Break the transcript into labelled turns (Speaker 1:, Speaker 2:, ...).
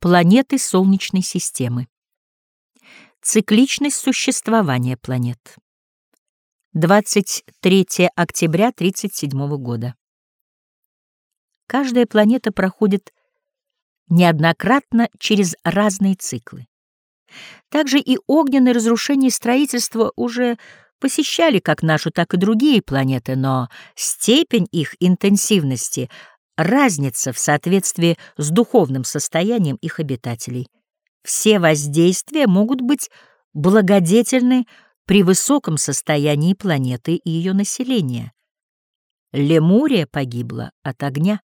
Speaker 1: Планеты Солнечной системы. Цикличность существования планет. 23 октября 37 года. Каждая планета проходит неоднократно через разные циклы. Также и огненное разрушение и строительство уже посещали как нашу, так и другие планеты, но степень их интенсивности разница в соответствии с духовным состоянием их обитателей. Все воздействия могут быть благодетельны при высоком состоянии планеты и ее населения. Лемурия погибла от огня.